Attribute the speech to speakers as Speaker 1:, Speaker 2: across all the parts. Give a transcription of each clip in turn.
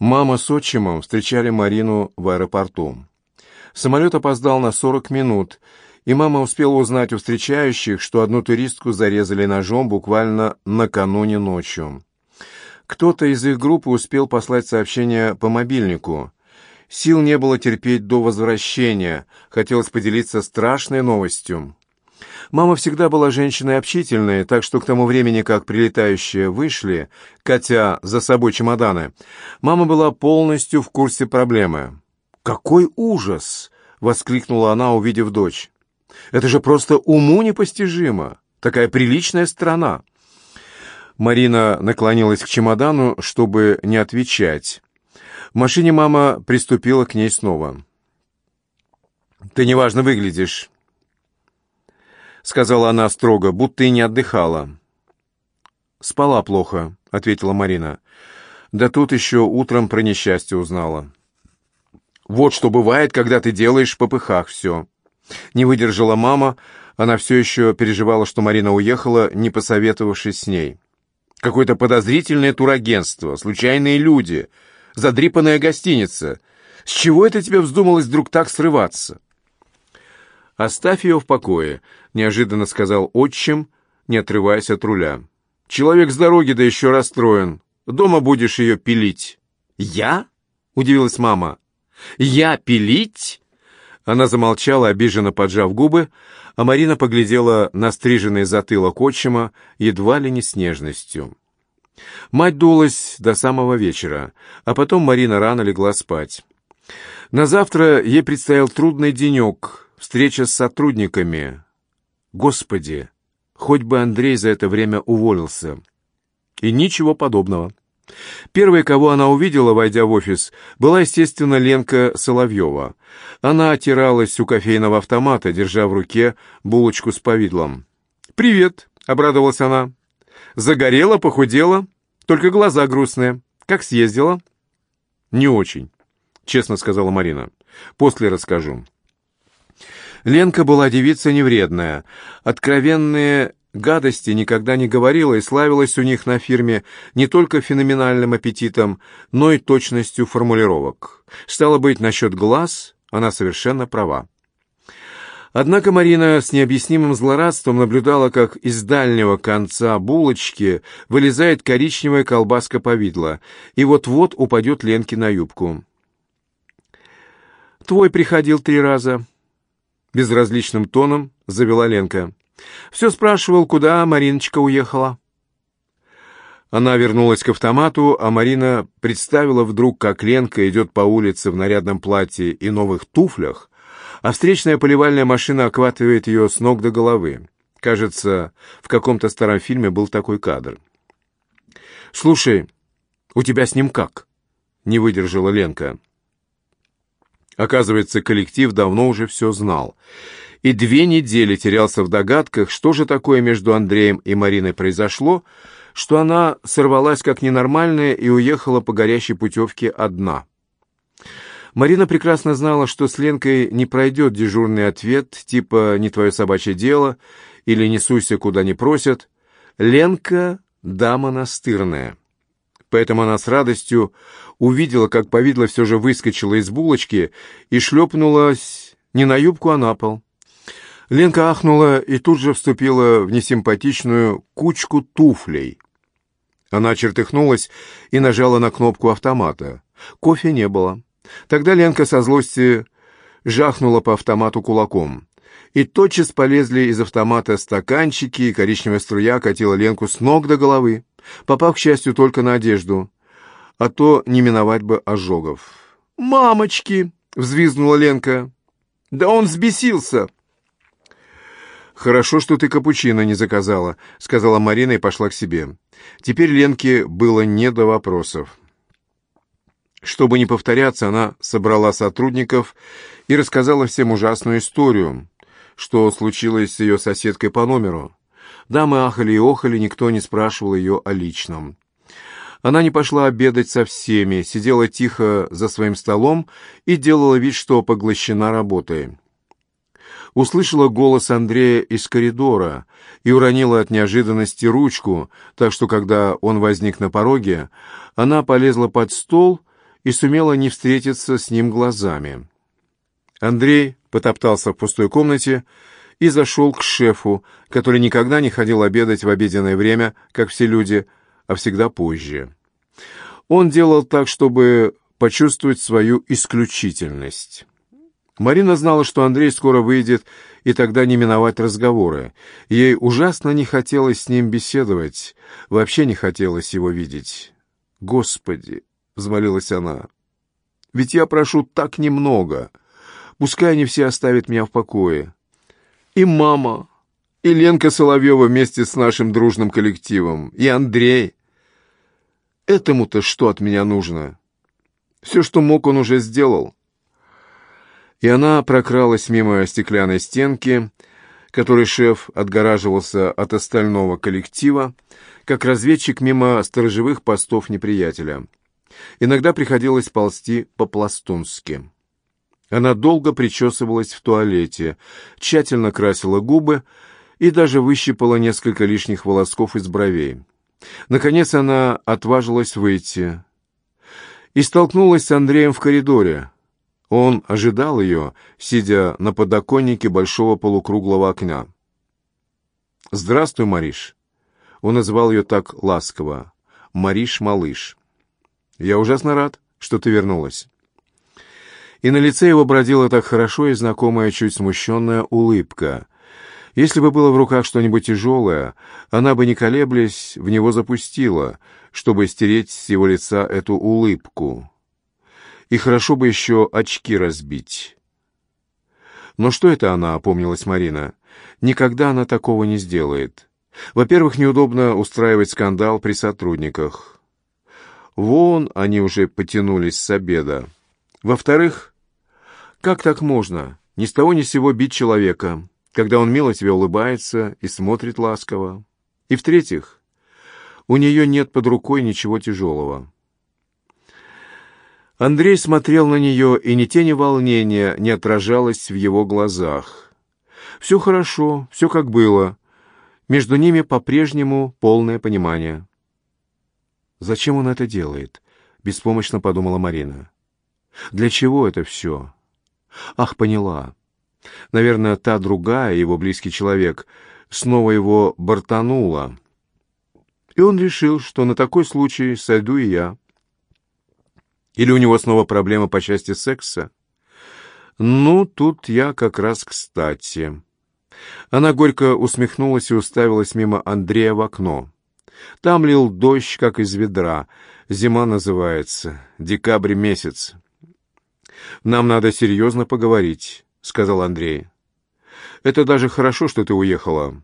Speaker 1: Мама с отчимом встречали Марину в аэропорту. Самолет опоздал на 40 минут, и мама успела узнать у встречающих, что одну туристку зарезали ножом буквально накануне ночью. Кто-то из их группы успел послать сообщение по мобильнику. Сил не было терпеть до возвращения, хотелось поделиться страшной новостью. Мама всегда была женщиной общительной, так что к тому времени, как прилетающие вышли, катя за собой чемоданы, мама была полностью в курсе проблемы. «Какой ужас!» — воскликнула она, увидев дочь. «Это же просто уму непостижимо! Такая приличная страна!» Марина наклонилась к чемодану, чтобы не отвечать. В машине мама приступила к ней снова. «Ты неважно выглядишь», — сказала она строго, будто и не отдыхала. «Спала плохо», — ответила Марина. «Да тут еще утром про несчастье узнала». «Вот что бывает, когда ты делаешь в попыхах все». Не выдержала мама, она все еще переживала, что Марина уехала, не посоветовавшись с ней. Какое-то подозрительное турагентство, случайные люди, задрипанная гостиница. С чего это тебе вздумалось вдруг так срываться? «Оставь ее в покое», — неожиданно сказал отчим, не отрываясь от руля. «Человек с дороги, да еще расстроен. Дома будешь ее пилить». «Я?» — удивилась мама. «Я пилить?» Она замолчала, обиженно поджав губы, а Марина поглядела на стриженный затылок отчима едва ли не с нежностью. Мать дулась до самого вечера, а потом Марина рано легла спать. На завтра ей предстоял трудный денек, встреча с сотрудниками. Господи, хоть бы Андрей за это время уволился. И ничего подобного. Первой, кого она увидела, войдя в офис, была, естественно, Ленка Соловьева. Она отиралась у кофейного автомата, держа в руке булочку с повидлом. «Привет!» — обрадовалась она. «Загорела, похудела, только глаза грустные. Как съездила?» «Не очень», — честно сказала Марина. «После расскажу». Ленка была девица невредная. Откровенные гадости никогда не говорила и славилась у них на фирме не только феноменальным аппетитом, но и точностью формулировок. Стало быть, насчет глаз она совершенно права. Однако Марина с необъяснимым злорадством наблюдала, как из дальнего конца булочки вылезает коричневая колбаска повидла, и вот-вот упадет Ленке на юбку. «Твой приходил три раза», — безразличным тоном завела Ленка. Все спрашивал, куда Мариночка уехала. Она вернулась к автомату, а Марина представила вдруг, как Ленка идет по улице в нарядном платье и новых туфлях, а встречная поливальная машина охватывает ее с ног до головы. Кажется, в каком-то старом фильме был такой кадр. «Слушай, у тебя с ним как?» — не выдержала Ленка. Оказывается, коллектив давно уже все знал и две недели терялся в догадках, что же такое между Андреем и Мариной произошло, что она сорвалась как ненормальная и уехала по горящей путевке одна. Марина прекрасно знала, что с Ленкой не пройдет дежурный ответ, типа «не твое собачье дело» или «не суйся, куда не просят». Ленка — дама настырная. Поэтому она с радостью увидела, как повидло все же выскочила из булочки и шлепнулась не на юбку, а на пол. Ленка ахнула и тут же вступила в несимпатичную кучку туфлей. Она чертыхнулась и нажала на кнопку автомата. Кофе не было. Тогда Ленка со злости жахнула по автомату кулаком. И тотчас полезли из автомата стаканчики, и коричневая струя катила Ленку с ног до головы, попав, к счастью, только на одежду. А то не миновать бы ожогов. «Мамочки!» — взвизгнула Ленка. «Да он взбесился!» «Хорошо, что ты капучино не заказала», — сказала Марина и пошла к себе. Теперь Ленке было не до вопросов. Чтобы не повторяться, она собрала сотрудников и рассказала всем ужасную историю, что случилось с ее соседкой по номеру. Дамы ахали и охали, никто не спрашивал ее о личном. Она не пошла обедать со всеми, сидела тихо за своим столом и делала вид, что поглощена работой услышала голос Андрея из коридора и уронила от неожиданности ручку, так что, когда он возник на пороге, она полезла под стол и сумела не встретиться с ним глазами. Андрей потоптался в пустой комнате и зашел к шефу, который никогда не ходил обедать в обеденное время, как все люди, а всегда позже. Он делал так, чтобы почувствовать свою исключительность. Марина знала, что Андрей скоро выйдет, и тогда не миновать разговоры. Ей ужасно не хотелось с ним беседовать, вообще не хотелось его видеть. «Господи!» — взмолилась она. «Ведь я прошу так немного. Пускай они все оставят меня в покое. И мама, и Ленка Соловьева вместе с нашим дружным коллективом, и Андрей. Этому-то что от меня нужно? Все, что мог, он уже сделал» и она прокралась мимо стеклянной стенки, которой шеф отгораживался от остального коллектива, как разведчик мимо сторожевых постов неприятеля. Иногда приходилось ползти по-пластунски. Она долго причесывалась в туалете, тщательно красила губы и даже выщипала несколько лишних волосков из бровей. Наконец она отважилась выйти и столкнулась с Андреем в коридоре. Он ожидал ее, сидя на подоконнике большого полукруглого окна. «Здравствуй, Мариш». Он называл ее так ласково. «Мариш-малыш». «Я ужасно рад, что ты вернулась». И на лице его бродила так хорошо и знакомая, чуть смущенная улыбка. Если бы было в руках что-нибудь тяжелое, она бы, не колеблясь, в него запустила, чтобы стереть с его лица эту улыбку. И хорошо бы еще очки разбить. Но что это она, опомнилась Марина? Никогда она такого не сделает. Во-первых, неудобно устраивать скандал при сотрудниках. Вон они уже потянулись с обеда. Во-вторых, как так можно ни с того ни с сего бить человека, когда он мило тебе улыбается и смотрит ласково? И в-третьих, у нее нет под рукой ничего тяжелого. Андрей смотрел на нее, и ни тени волнения не отражалось в его глазах. Все хорошо, все как было. Между ними по-прежнему полное понимание. «Зачем он это делает?» — беспомощно подумала Марина. «Для чего это все?» «Ах, поняла. Наверное, та другая, его близкий человек, снова его бортанула. И он решил, что на такой случай сойду и я». Или у него снова проблема по части секса? Ну, тут я как раз кстати. Она горько усмехнулась и уставилась мимо Андрея в окно. Там лил дождь, как из ведра. Зима называется. Декабрь месяц. «Нам надо серьезно поговорить», — сказал Андрей. «Это даже хорошо, что ты уехала.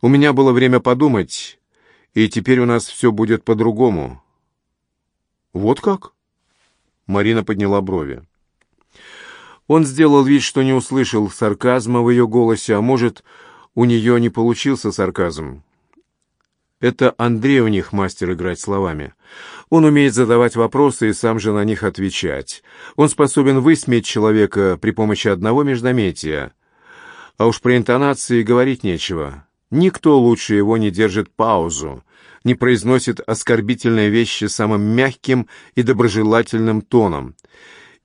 Speaker 1: У меня было время подумать, и теперь у нас все будет по-другому». «Вот как?» Марина подняла брови. Он сделал вид, что не услышал сарказма в ее голосе, а может, у нее не получился сарказм. Это Андрей у них мастер играть словами. Он умеет задавать вопросы и сам же на них отвечать. Он способен высмеять человека при помощи одного междометия. А уж про интонации говорить нечего. Никто лучше его не держит паузу, не произносит оскорбительные вещи самым мягким и доброжелательным тоном.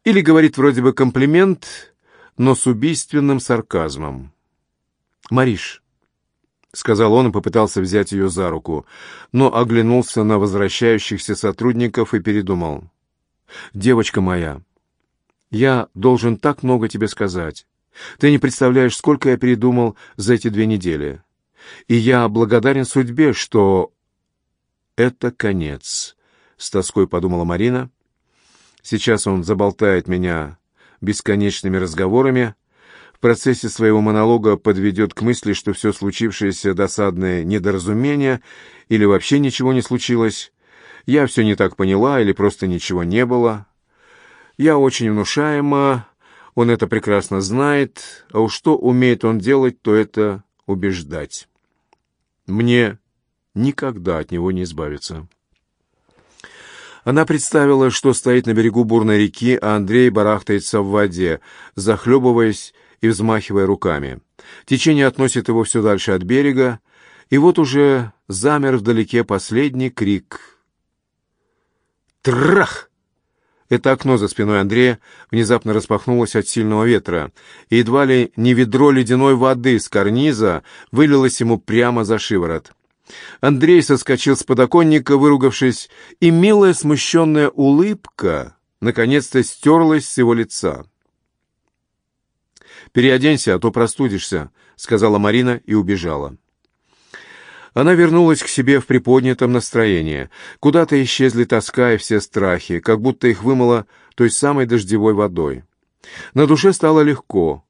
Speaker 1: Или говорит вроде бы комплимент, но с убийственным сарказмом. «Мариш», — сказал он и попытался взять ее за руку, но оглянулся на возвращающихся сотрудников и передумал. «Девочка моя, я должен так много тебе сказать. Ты не представляешь, сколько я передумал за эти две недели. И я благодарен судьбе, что это конец, с тоской подумала Марина. Сейчас он заболтает меня бесконечными разговорами, в процессе своего монолога подведет к мысли, что все случившееся досадное недоразумение или вообще ничего не случилось. Я все не так поняла или просто ничего не было. Я очень внушаема, он это прекрасно знает, а уж что умеет он делать, то это убеждать. Мне никогда от него не избавиться. Она представила, что стоит на берегу бурной реки, а Андрей барахтается в воде, захлебываясь и взмахивая руками. Течение относит его все дальше от берега, и вот уже замер вдалеке последний крик. «Трах!» Это окно за спиной Андрея внезапно распахнулось от сильного ветра, и едва ли не ведро ледяной воды с карниза вылилось ему прямо за шиворот. Андрей соскочил с подоконника, выругавшись, и милая смущенная улыбка наконец-то стерлась с его лица. «Переоденься, а то простудишься», — сказала Марина и убежала. Она вернулась к себе в приподнятом настроении. Куда-то исчезли тоска и все страхи, как будто их вымыло той самой дождевой водой. На душе стало легко,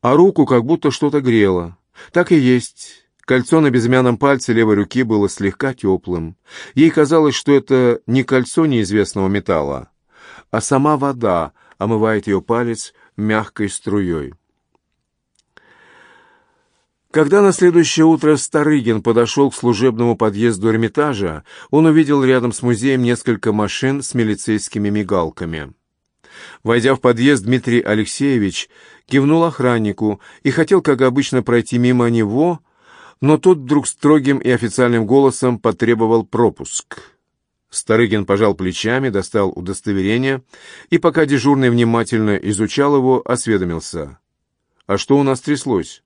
Speaker 1: а руку как будто что-то грело. Так и есть. Кольцо на безымянном пальце левой руки было слегка теплым. Ей казалось, что это не кольцо неизвестного металла, а сама вода омывает ее палец мягкой струей. Когда на следующее утро Старыгин подошел к служебному подъезду Эрмитажа, он увидел рядом с музеем несколько машин с милицейскими мигалками. Войдя в подъезд, Дмитрий Алексеевич кивнул охраннику и хотел, как обычно, пройти мимо него, но тот вдруг строгим и официальным голосом потребовал пропуск. Старыгин пожал плечами, достал удостоверение и, пока дежурный внимательно изучал его, осведомился. «А что у нас тряслось?»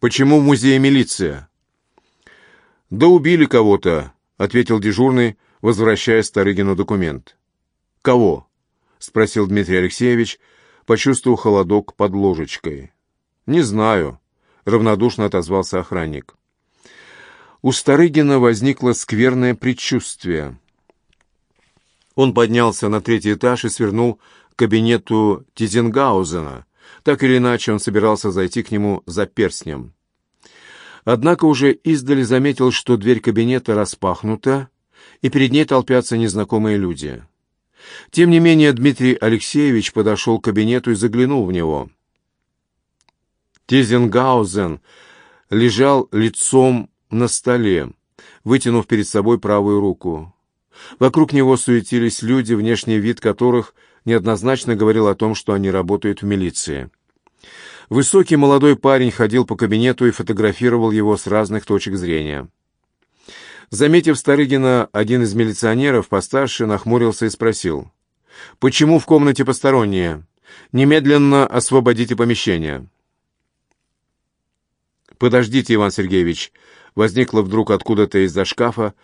Speaker 1: «Почему в музее милиция?» «Да убили кого-то», — ответил дежурный, возвращая Старыгину документ. «Кого?» — спросил Дмитрий Алексеевич, почувствовав холодок под ложечкой. «Не знаю», — равнодушно отозвался охранник. У Старыгина возникло скверное предчувствие. Он поднялся на третий этаж и свернул к кабинету Тизенгаузена, так или иначе, он собирался зайти к нему за перстнем. Однако уже издали заметил, что дверь кабинета распахнута, и перед ней толпятся незнакомые люди. Тем не менее, Дмитрий Алексеевич подошел к кабинету и заглянул в него. Тизенгаузен лежал лицом на столе, вытянув перед собой правую руку. Вокруг него суетились люди, внешний вид которых – неоднозначно говорил о том, что они работают в милиции. Высокий молодой парень ходил по кабинету и фотографировал его с разных точек зрения. Заметив Старыгина, один из милиционеров, постарше, нахмурился и спросил. «Почему в комнате посторонние? Немедленно освободите помещение». «Подождите, Иван Сергеевич», — возникла вдруг откуда-то из-за шкафа,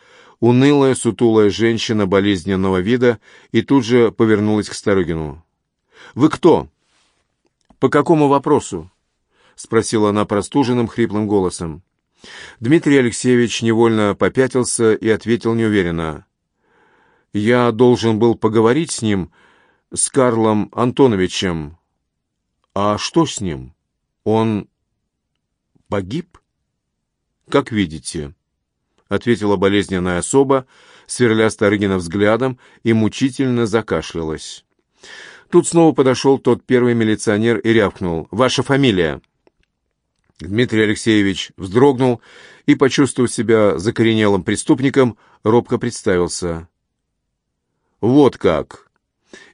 Speaker 1: унылая, сутулая женщина болезненного вида и тут же повернулась к Старыгину. «Вы кто?» «По какому вопросу?» — спросила она простуженным, хриплым голосом. Дмитрий Алексеевич невольно попятился и ответил неуверенно. «Я должен был поговорить с ним, с Карлом Антоновичем». «А что с ним? Он погиб?» «Как видите». — ответила болезненная особа, сверля Старыгина взглядом, и мучительно закашлялась. Тут снова подошел тот первый милиционер и рявкнул. «Ваша фамилия?» Дмитрий Алексеевич вздрогнул и, почувствовав себя закоренелым преступником, робко представился. «Вот как!»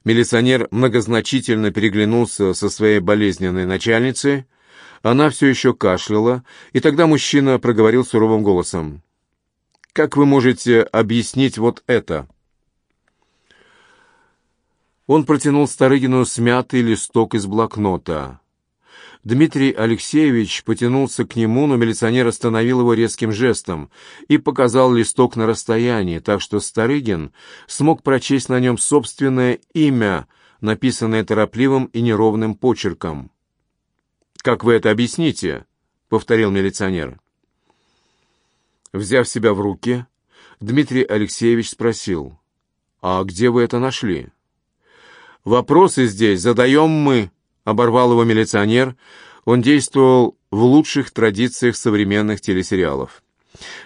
Speaker 1: Милиционер многозначительно переглянулся со своей болезненной начальницей. Она все еще кашляла, и тогда мужчина проговорил суровым голосом. Как вы можете объяснить вот это?» Он протянул Старыгину смятый листок из блокнота. Дмитрий Алексеевич потянулся к нему, но милиционер остановил его резким жестом и показал листок на расстоянии, так что Старыгин смог прочесть на нем собственное имя, написанное торопливым и неровным почерком. «Как вы это объясните?» — повторил милиционер. Взяв себя в руки, Дмитрий Алексеевич спросил, «А где вы это нашли?» «Вопросы здесь задаем мы», — оборвал его милиционер. Он действовал в лучших традициях современных телесериалов.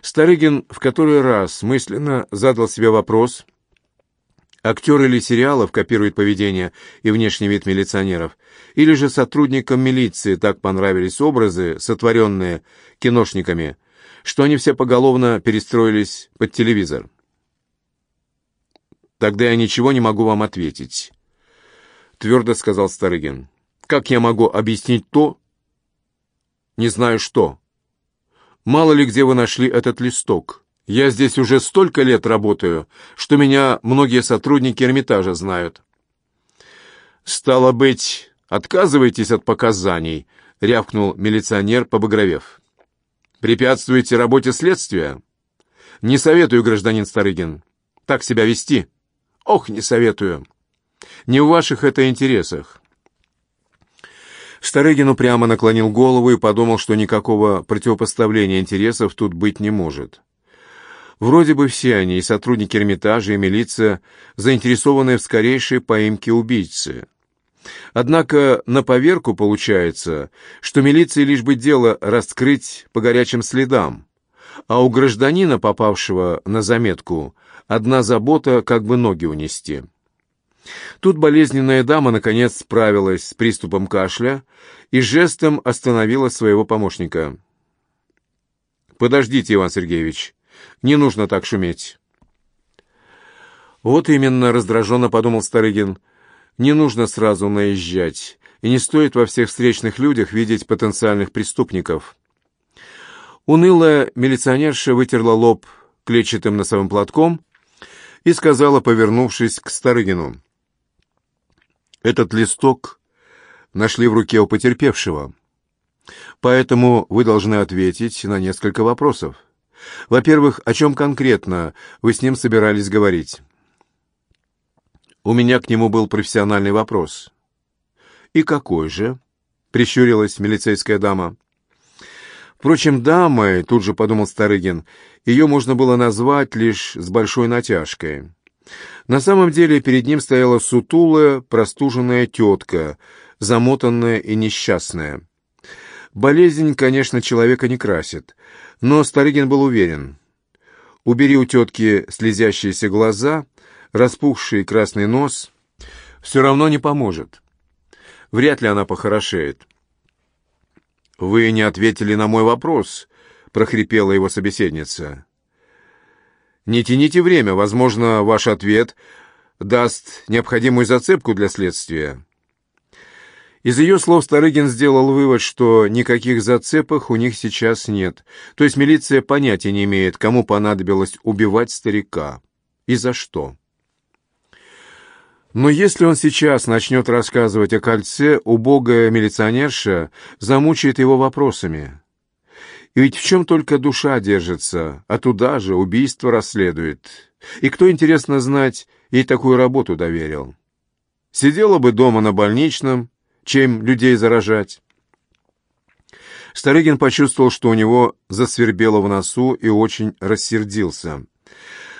Speaker 1: Старыгин в который раз мысленно задал себе вопрос, актеры ли сериалов копируют поведение и внешний вид милиционеров, или же сотрудникам милиции так понравились образы, сотворенные киношниками, что они все поголовно перестроились под телевизор. «Тогда я ничего не могу вам ответить», — твердо сказал Старыгин. «Как я могу объяснить то, не знаю что? Мало ли где вы нашли этот листок. Я здесь уже столько лет работаю, что меня многие сотрудники Эрмитажа знают». «Стало быть, отказываетесь от показаний?» — рявкнул милиционер, побагровев. «Препятствуете работе следствия?» «Не советую, гражданин Старыгин, так себя вести. Ох, не советую. Не в ваших это интересах». Старыгин упрямо наклонил голову и подумал, что никакого противопоставления интересов тут быть не может. Вроде бы все они, и сотрудники Эрмитажа, и милиция, заинтересованы в скорейшей поимке убийцы. Однако на поверку получается, что милиции лишь бы дело раскрыть по горячим следам, а у гражданина, попавшего на заметку, одна забота как бы ноги унести. Тут болезненная дама наконец справилась с приступом кашля и жестом остановила своего помощника. «Подождите, Иван Сергеевич, не нужно так шуметь». «Вот именно», — раздраженно подумал Старыгин, — «не нужно сразу наезжать, и не стоит во всех встречных людях видеть потенциальных преступников». Унылая милиционерша вытерла лоб клетчатым носовым платком и сказала, повернувшись к Старыгину, «Этот листок нашли в руке у потерпевшего, поэтому вы должны ответить на несколько вопросов. Во-первых, о чем конкретно вы с ним собирались говорить? У меня к нему был профессиональный вопрос. И какой же? Прищурилась милицейская дама. Впрочем, дамой, тут же подумал Старыгин, ее можно было назвать лишь с большой натяжкой. На самом деле перед ним стояла сутулая, простуженная тетка, замотанная и несчастная. Болезнь, конечно, человека не красит, но Старыгин был уверен. Убери у тетки слезящиеся глаза, распухший красный нос, все равно не поможет. Вряд ли она похорошеет. «Вы не ответили на мой вопрос», — прохрипела его собеседница. «Не тяните время, возможно, ваш ответ даст необходимую зацепку для следствия». Из ее слов Старыгин сделал вывод, что никаких зацепок у них сейчас нет. То есть милиция понятия не имеет, кому понадобилось убивать старика и за что. Но если он сейчас начнет рассказывать о кольце, убогая милиционерша замучает его вопросами. И ведь в чем только душа держится, а туда же убийство расследует. И кто, интересно знать, ей такую работу доверил? Сидела бы дома на больничном, чем людей заражать. Старыгин почувствовал, что у него засвербело в носу и очень рассердился.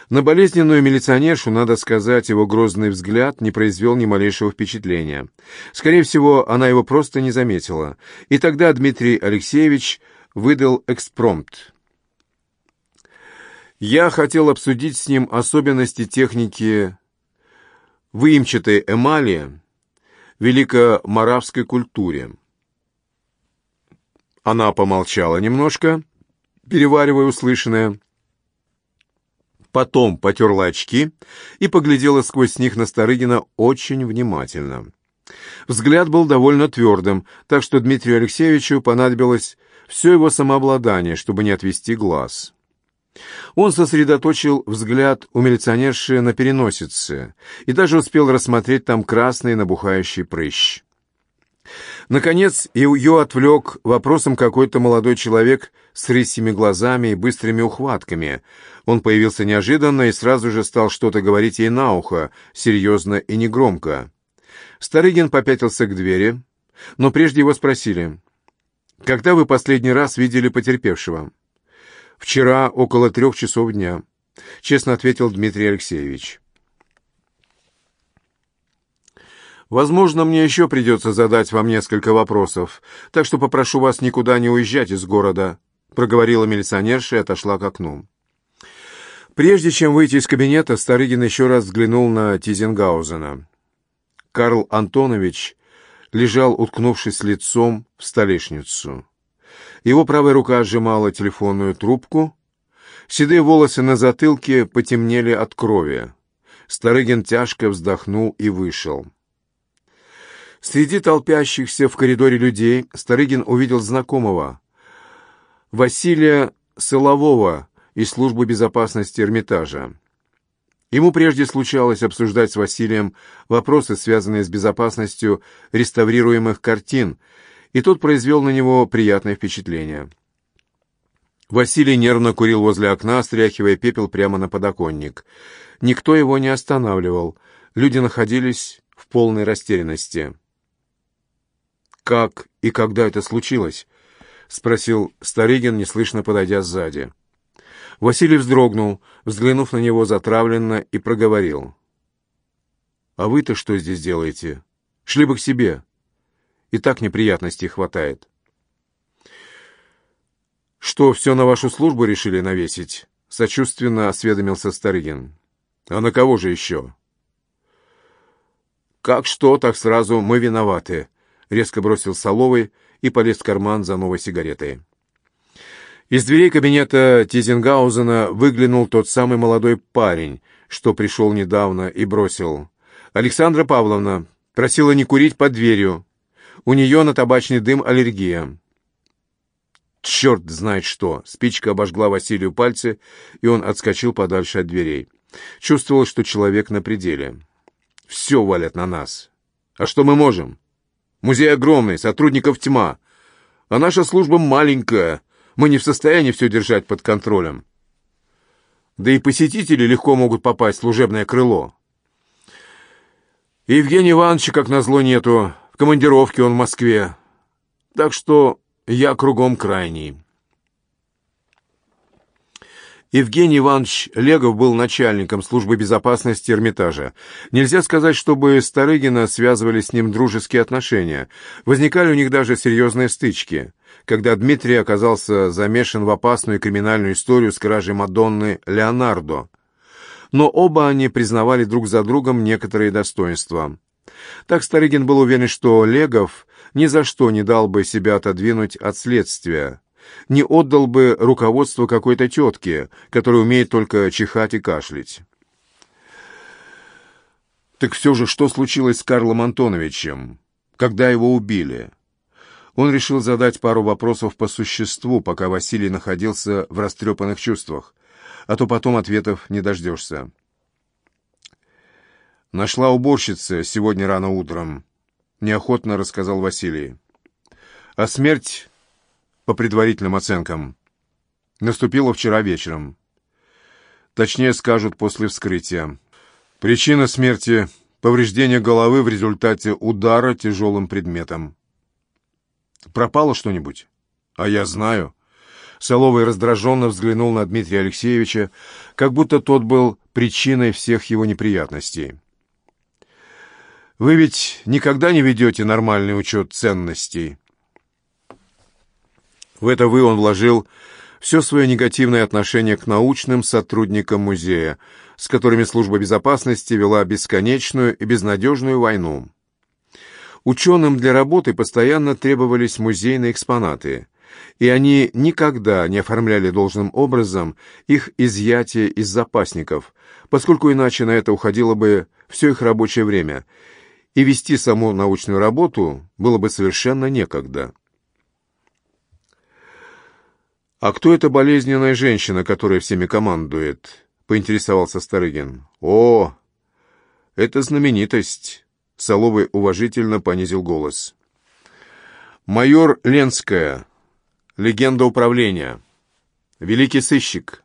Speaker 1: На болезненную милиционершу, надо сказать, его грозный взгляд не произвел ни малейшего впечатления. Скорее всего, она его просто не заметила. И тогда Дмитрий Алексеевич выдал экспромт. Я хотел обсудить с ним особенности техники выемчатой эмали великоморавской культуре. Она помолчала немножко, переваривая услышанное, потом потерла очки и поглядела сквозь них на Старыгина очень внимательно. Взгляд был довольно твердым, так что Дмитрию Алексеевичу понадобилось все его самообладание, чтобы не отвести глаз. Он сосредоточил взгляд у милиционерши на переносице и даже успел рассмотреть там красный набухающий прыщ. Наконец, ее отвлек вопросом какой-то молодой человек с рысьими глазами и быстрыми ухватками. Он появился неожиданно и сразу же стал что-то говорить ей на ухо, серьезно и негромко. Старыгин попятился к двери, но прежде его спросили, «Когда вы последний раз видели потерпевшего?» «Вчера около трех часов дня», — честно ответил Дмитрий Алексеевич. «Возможно, мне еще придется задать вам несколько вопросов, так что попрошу вас никуда не уезжать из города», — проговорила милиционерша и отошла к окну. Прежде чем выйти из кабинета, Старыгин еще раз взглянул на Тизенгаузена. Карл Антонович лежал, уткнувшись лицом в столешницу. Его правая рука сжимала телефонную трубку. Седые волосы на затылке потемнели от крови. Старыгин тяжко вздохнул и вышел. Среди толпящихся в коридоре людей Старыгин увидел знакомого. Василия Солового из службы безопасности Эрмитажа. Ему прежде случалось обсуждать с Василием вопросы, связанные с безопасностью реставрируемых картин, и тот произвел на него приятное впечатление. Василий нервно курил возле окна, стряхивая пепел прямо на подоконник. Никто его не останавливал. Люди находились в полной растерянности. «Как и когда это случилось?» — спросил Старыгин, неслышно подойдя сзади. Василий вздрогнул, взглянув на него затравленно, и проговорил. «А вы-то что здесь делаете? Шли бы к себе. И так неприятностей хватает». «Что, все на вашу службу решили навесить?» — сочувственно осведомился Старыгин. «А на кого же еще?» «Как что, так сразу мы виноваты», — резко бросил Соловый и полез в карман за новой сигаретой. Из дверей кабинета Тизенгаузена выглянул тот самый молодой парень, что пришел недавно и бросил. «Александра Павловна просила не курить под дверью. У нее на табачный дым аллергия». Черт знает что! Спичка обожгла Василию пальцы, и он отскочил подальше от дверей. Чувствовал, что человек на пределе. Все валят на нас. А что мы можем? Музей огромный, сотрудников тьма. А наша служба маленькая. Мы не в состоянии все держать под контролем. Да и посетители легко могут попасть в служебное крыло. И Евгения Ивановича, как назло, нету. В командировке он в Москве. Так что я кругом крайний. Евгений Иванович Легов был начальником службы безопасности Эрмитажа. Нельзя сказать, чтобы Старыгина связывали с ним дружеские отношения. Возникали у них даже серьезные стычки, когда Дмитрий оказался замешан в опасную криминальную историю с кражей Мадонны Леонардо. Но оба они признавали друг за другом некоторые достоинства. Так Старыгин был уверен, что Легов ни за что не дал бы себя отодвинуть от следствия, не отдал бы руководство какой-то тетке, которая умеет только чихать и кашлять. Так все же, что случилось с Карлом Антоновичем, когда его убили? Он решил задать пару вопросов по существу, пока Василий находился в растрепанных чувствах, а то потом ответов не дождешься. Нашла уборщица сегодня рано утром. — неохотно рассказал Василий. А смерть, по предварительным оценкам, наступила вчера вечером. Точнее скажут после вскрытия. Причина смерти — повреждение головы в результате удара тяжелым предметом. Пропало что-нибудь? А я знаю. Соловый раздраженно взглянул на Дмитрия Алексеевича, как будто тот был причиной всех его неприятностей. Вы ведь никогда не ведете нормальный учет ценностей. В это «вы» он вложил все свое негативное отношение к научным сотрудникам музея, с которыми служба безопасности вела бесконечную и безнадежную войну. Ученым для работы постоянно требовались музейные экспонаты, и они никогда не оформляли должным образом их изъятие из запасников, поскольку иначе на это уходило бы все их рабочее время – и вести саму научную работу было бы совершенно некогда. «А кто эта болезненная женщина, которая всеми командует?» — поинтересовался Старыгин. «О, это знаменитость!» — Соловый уважительно понизил голос. «Майор Ленская, легенда управления, великий сыщик.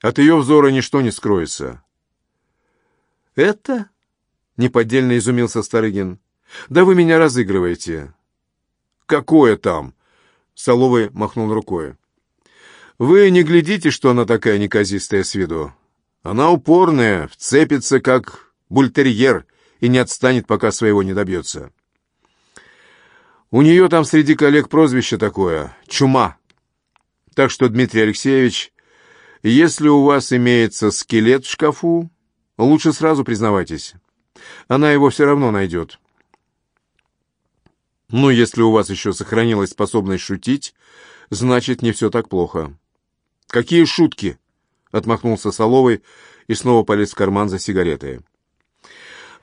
Speaker 1: От ее взора ничто не скроется». «Это?» — неподдельно изумился Старыгин. «Да вы меня разыгрываете». «Какое там?» — Соловый махнул рукой. «Вы не глядите, что она такая неказистая с виду. Она упорная, вцепится, как бультерьер, и не отстанет, пока своего не добьется. У нее там среди коллег прозвище такое — «Чума». Так что, Дмитрий Алексеевич, если у вас имеется скелет в шкафу, лучше сразу признавайтесь». Она его все равно найдет. Ну, если у вас еще сохранилась способность шутить, значит, не все так плохо. «Какие шутки?» — отмахнулся Соловой и снова полез в карман за сигаретой.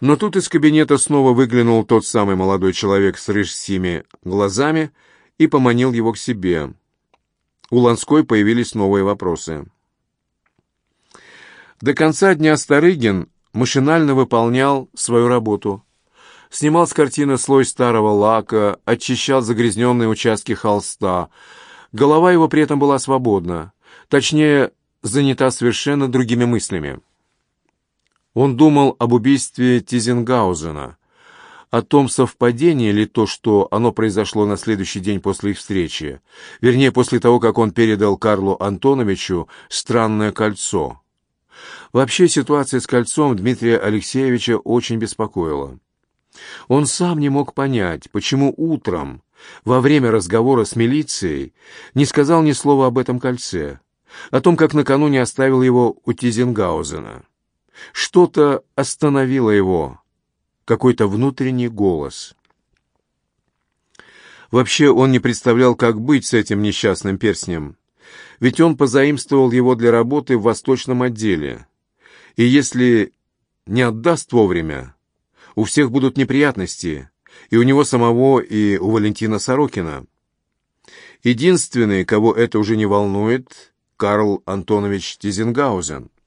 Speaker 1: Но тут из кабинета снова выглянул тот самый молодой человек с рыжсими глазами и поманил его к себе. У Ланской появились новые вопросы. До конца дня Старыгин машинально выполнял свою работу. Снимал с картины слой старого лака, очищал загрязненные участки холста. Голова его при этом была свободна, точнее, занята совершенно другими мыслями. Он думал об убийстве Тизенгаузена, о том, совпадение ли то, что оно произошло на следующий день после их встречи, вернее, после того, как он передал Карлу Антоновичу странное кольцо. Вообще ситуация с кольцом Дмитрия Алексеевича очень беспокоила. Он сам не мог понять, почему утром, во время разговора с милицией, не сказал ни слова об этом кольце, о том, как накануне оставил его у Тизенгаузена. Что-то остановило его, какой-то внутренний голос. Вообще он не представлял, как быть с этим несчастным перстнем, ведь он позаимствовал его для работы в восточном отделе. И если не отдаст вовремя, у всех будут неприятности, и у него самого, и у Валентина Сорокина. Единственный, кого это уже не волнует, Карл Антонович Тизенгаузен –